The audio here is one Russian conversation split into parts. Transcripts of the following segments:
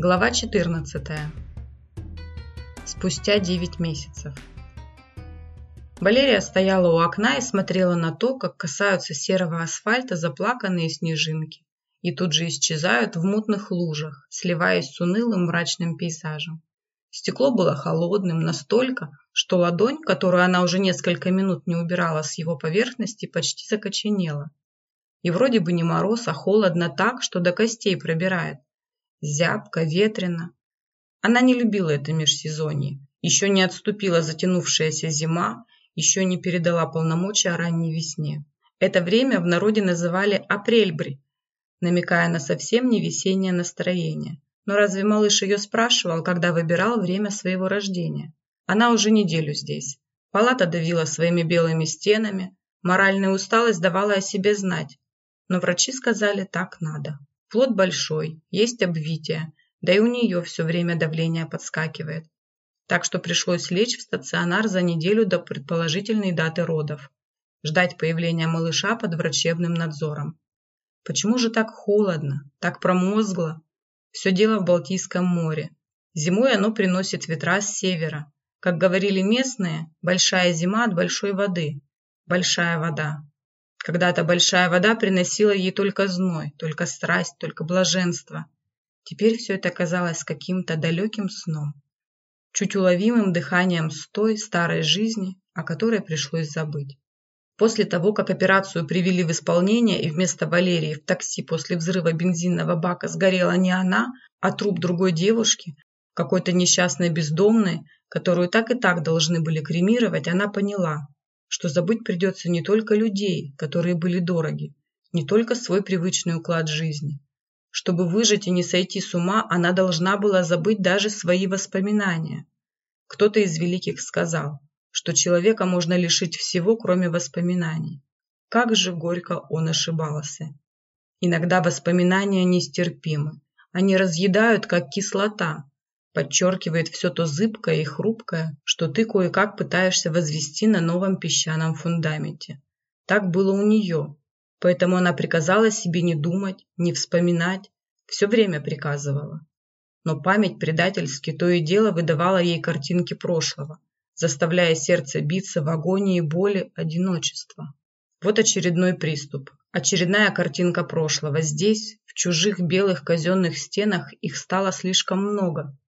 Глава 14. Спустя 9 месяцев. Валерия стояла у окна и смотрела на то, как касаются серого асфальта заплаканные снежинки и тут же исчезают в мутных лужах, сливаясь с унылым мрачным пейзажем. Стекло было холодным настолько, что ладонь, которую она уже несколько минут не убирала с его поверхности, почти закоченела. И вроде бы не мороз, а холодно так, что до костей пробирает. Зябко, ветрено. Она не любила это межсезонье. Еще не отступила затянувшаяся зима, еще не передала полномочия ранней весне. Это время в народе называли апрельбри, намекая на совсем не весеннее настроение. Но разве малыш ее спрашивал, когда выбирал время своего рождения? Она уже неделю здесь. Палата давила своими белыми стенами, моральная усталость давала о себе знать. Но врачи сказали, так надо. Плод большой, есть обвитие, да и у нее все время давление подскакивает. Так что пришлось лечь в стационар за неделю до предположительной даты родов. Ждать появления малыша под врачебным надзором. Почему же так холодно, так промозгло? Все дело в Балтийском море. Зимой оно приносит ветра с севера. Как говорили местные, большая зима от большой воды. Большая вода. Когда-то большая вода приносила ей только зной, только страсть, только блаженство. Теперь все это казалось каким-то далеким сном, чуть уловимым дыханием с той старой жизни, о которой пришлось забыть. После того, как операцию привели в исполнение и вместо Валерии в такси после взрыва бензинного бака сгорела не она, а труп другой девушки, какой-то несчастной бездомной, которую так и так должны были кремировать, она поняла, что забыть придется не только людей, которые были дороги, не только свой привычный уклад жизни. Чтобы выжить и не сойти с ума, она должна была забыть даже свои воспоминания. Кто-то из великих сказал, что человека можно лишить всего, кроме воспоминаний. Как же горько он ошибался. Иногда воспоминания нестерпимы. Они разъедают, как кислота, подчеркивает все то зыбкое и хрупкое, что ты кое-как пытаешься возвести на новом песчаном фундаменте. Так было у нее, поэтому она приказала себе не думать, не вспоминать, все время приказывала. Но память предательски то и дело выдавала ей картинки прошлого, заставляя сердце биться в агонии боли одиночества. Вот очередной приступ, очередная картинка прошлого. Здесь, в чужих белых казенных стенах, их стало слишком много.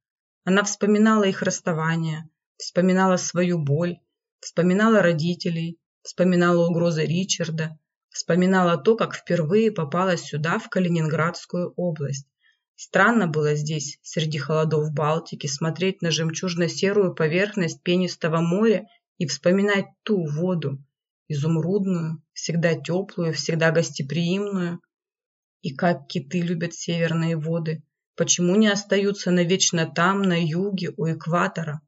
Она вспоминала их расставание, вспоминала свою боль, вспоминала родителей, вспоминала угрозы Ричарда, вспоминала то, как впервые попала сюда, в Калининградскую область. Странно было здесь, среди холодов Балтики, смотреть на жемчужно-серую поверхность пенистого моря и вспоминать ту воду, изумрудную, всегда теплую, всегда гостеприимную. И как киты любят северные воды, Почему не остаются навечно там, на юге, у экватора?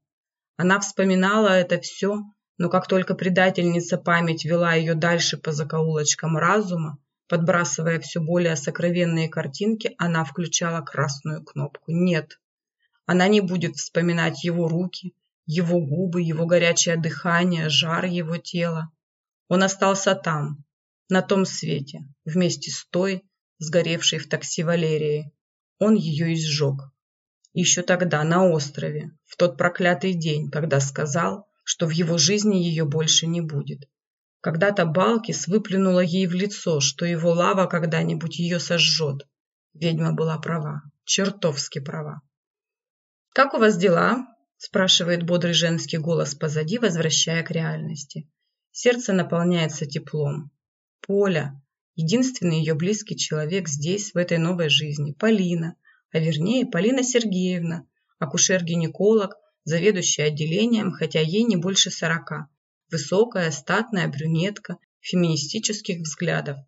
Она вспоминала это все, но как только предательница память вела ее дальше по закоулочкам разума, подбрасывая все более сокровенные картинки, она включала красную кнопку «Нет». Она не будет вспоминать его руки, его губы, его горячее дыхание, жар его тела. Он остался там, на том свете, вместе с той, сгоревшей в такси Валерией он ее изжег. Еще тогда, на острове, в тот проклятый день, когда сказал, что в его жизни ее больше не будет. Когда-то Балкис выплюнула ей в лицо, что его лава когда-нибудь ее сожжет. Ведьма была права, чертовски права. «Как у вас дела?» – спрашивает бодрый женский голос позади, возвращая к реальности. Сердце наполняется теплом. Поля, единственный ее близкий человек здесь, в этой новой жизни, Полина, а вернее Полина Сергеевна, акушер-гинеколог, заведующая отделением, хотя ей не больше сорока. Высокая, статная брюнетка, феминистических взглядов.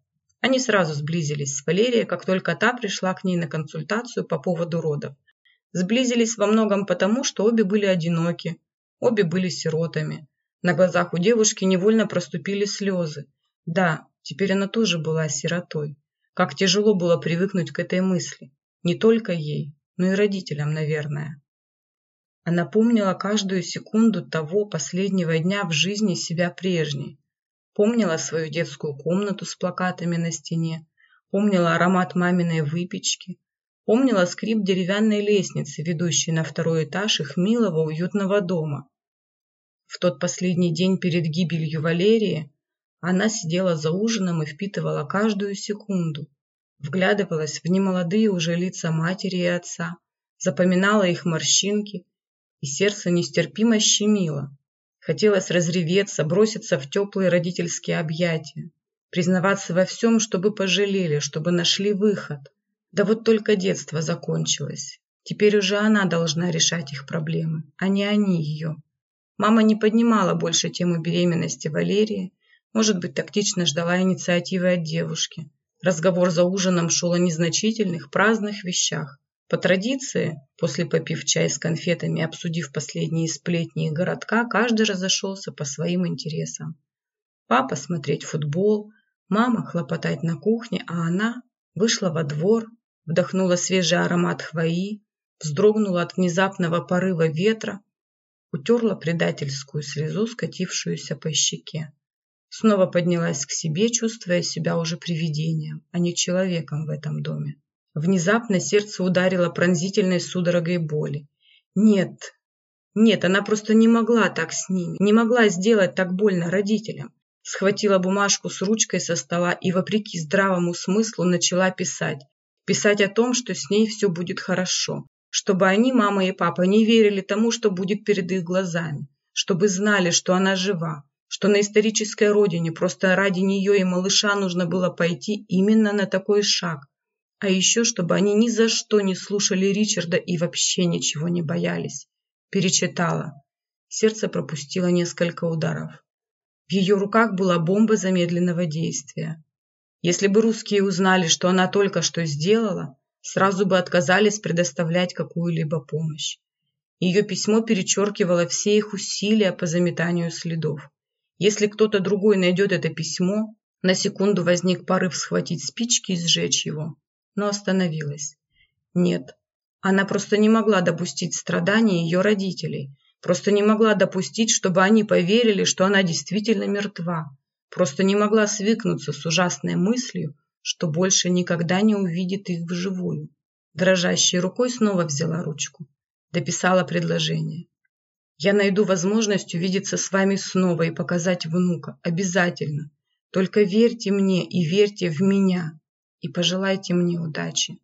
Они сразу сблизились с Валерией, как только та пришла к ней на консультацию по поводу родов. Сблизились во многом потому, что обе были одиноки, обе были сиротами. На глазах у девушки невольно проступили слезы. Да, Теперь она тоже была сиротой. Как тяжело было привыкнуть к этой мысли. Не только ей, но и родителям, наверное. Она помнила каждую секунду того последнего дня в жизни себя прежней. Помнила свою детскую комнату с плакатами на стене, помнила аромат маминой выпечки, Помнила скрип деревянной лестницы, ведущей на второй этаж их милого уютного дома. В тот последний день перед гибелью Валерии она сидела за ужином и впитывала каждую секунду. Вглядывалась в немолодые уже лица матери и отца, запоминала их морщинки, и сердце нестерпимо щемило. Хотелось разреветься, броситься в теплые родительские объятия, признаваться во всем, чтобы пожалели, чтобы нашли выход. Да вот только детство закончилось. Теперь уже она должна решать их проблемы, а не они ее. Мама не поднимала больше тему беременности Валерии, может быть, тактично ждала инициативы от девушки. Разговор за ужином шел о незначительных, праздных вещах. По традиции, после попив чай с конфетами и обсудив последние сплетни городка, каждый разошелся по своим интересам. Папа смотреть футбол, мама хлопотать на кухне, а она вышла во двор, вдохнула свежий аромат хвои, вздрогнула от внезапного порыва ветра, утерла предательскую слезу, скатившуюся по щеке. Снова поднялась к себе, чувствуя себя уже привидением, а не человеком в этом доме. Внезапно сердце ударило пронзительной судорогой боли. Нет, нет, она просто не могла так с ними, не могла сделать так больно родителям. Схватила бумажку с ручкой со стола и, вопреки здравому смыслу, начала писать. Писать о том, что с ней все будет хорошо. Чтобы они, мама и папа, не верили тому, что будет перед их глазами. Чтобы знали, что она жива, что на исторической родине просто ради нее и малыша нужно было пойти именно на такой шаг. А еще, чтобы они ни за что не слушали Ричарда и вообще ничего не боялись. Перечитала. Сердце пропустило несколько ударов. В ее руках была бомба замедленного действия. Если бы русские узнали, что она только что сделала, сразу бы отказались предоставлять какую-либо помощь. Ее письмо перечеркивало все их усилия по заметанию следов. Если кто-то другой найдет это письмо, на секунду возник порыв схватить спички и сжечь его, но остановилась. Нет, она просто не могла допустить страдания ее родителей, просто не могла допустить, чтобы они поверили, что она действительно мертва, просто не могла свыкнуться с ужасной мыслью, что больше никогда не увидит их вживую. Дрожащей рукой снова взяла ручку, дописала предложение. Я найду возможность увидеться с вами снова и показать внука. Обязательно. Только верьте мне и верьте в меня. И пожелайте мне удачи.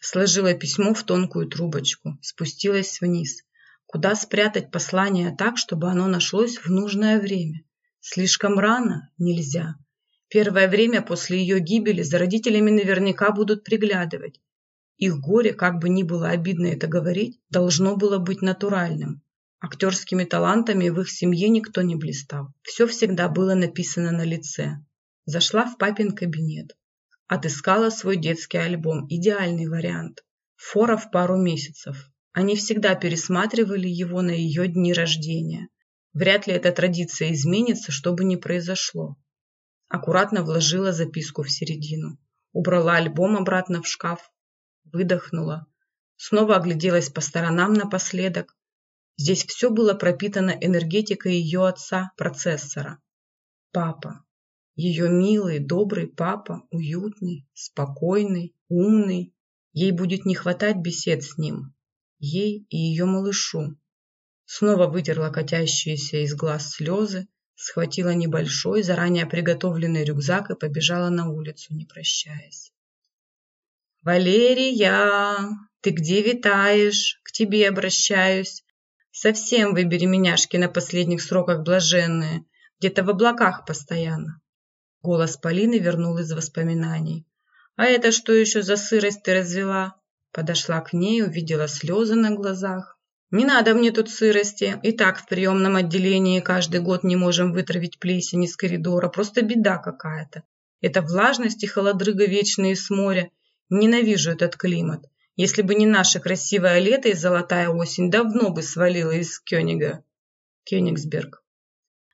Сложила письмо в тонкую трубочку, спустилась вниз. Куда спрятать послание так, чтобы оно нашлось в нужное время? Слишком рано? Нельзя. Первое время после ее гибели за родителями наверняка будут приглядывать. Их горе, как бы ни было обидно это говорить, должно было быть натуральным. Актерскими талантами в их семье никто не блистал. Все всегда было написано на лице. Зашла в папин кабинет. Отыскала свой детский альбом. Идеальный вариант. Фора в пару месяцев. Они всегда пересматривали его на ее дни рождения. Вряд ли эта традиция изменится, что бы ни произошло. Аккуратно вложила записку в середину. Убрала альбом обратно в шкаф. Выдохнула. Снова огляделась по сторонам напоследок Здесь все было пропитано энергетикой ее отца, процессора. Папа. Ее милый, добрый папа, уютный, спокойный, умный. Ей будет не хватать бесед с ним. Ей и ее малышу. Снова вытерла катящиеся из глаз слезы, схватила небольшой, заранее приготовленный рюкзак и побежала на улицу, не прощаясь. «Валерия, ты где витаешь? К тебе обращаюсь. Совсем вы, беременяшки, на последних сроках блаженные, где-то в облаках постоянно. Голос Полины вернул из воспоминаний. «А это что еще за сырость ты развела?» Подошла к ней, увидела слезы на глазах. «Не надо мне тут сырости. И так в приемном отделении каждый год не можем вытравить плесень из коридора. Просто беда какая-то. Это влажность и холодрыга вечные с моря. Ненавижу этот климат. Если бы не наше красивое лето и золотая осень, давно бы свалила из Кёнига. Кёнигсберг.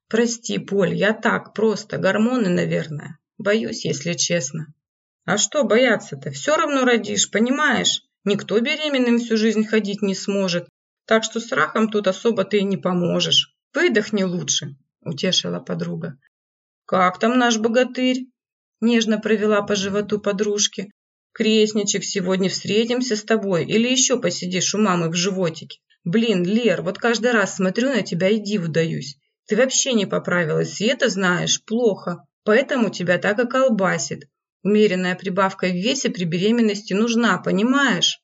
Прости, Поль, я так, просто, гормоны, наверное. Боюсь, если честно. А что бояться-то? Все равно родишь, понимаешь? Никто беременным всю жизнь ходить не сможет. Так что страхом тут особо ты и не поможешь. Выдохни лучше, утешила подруга. Как там наш богатырь? Нежно провела по животу подружки. Крестничек, сегодня встретимся с тобой или еще посидишь у мамы в животике. Блин, Лер, вот каждый раз смотрю на тебя и диву даюсь. Ты вообще не поправилась, и это знаешь, плохо. Поэтому тебя так и колбасит. Умеренная прибавка в весе при беременности нужна, понимаешь?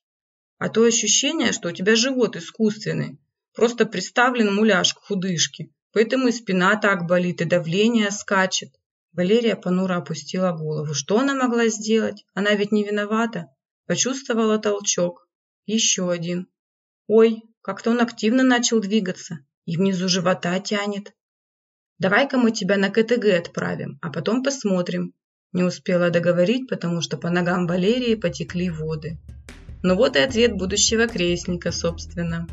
А то ощущение, что у тебя живот искусственный. Просто приставлен муляж к худышке. Поэтому и спина так болит, и давление скачет. Валерия понуро опустила голову. Что она могла сделать? Она ведь не виновата. Почувствовала толчок. Еще один. Ой, как-то он активно начал двигаться. И внизу живота тянет. Давай-ка мы тебя на КТГ отправим, а потом посмотрим. Не успела договорить, потому что по ногам Валерии потекли воды. Ну вот и ответ будущего крестника, собственно.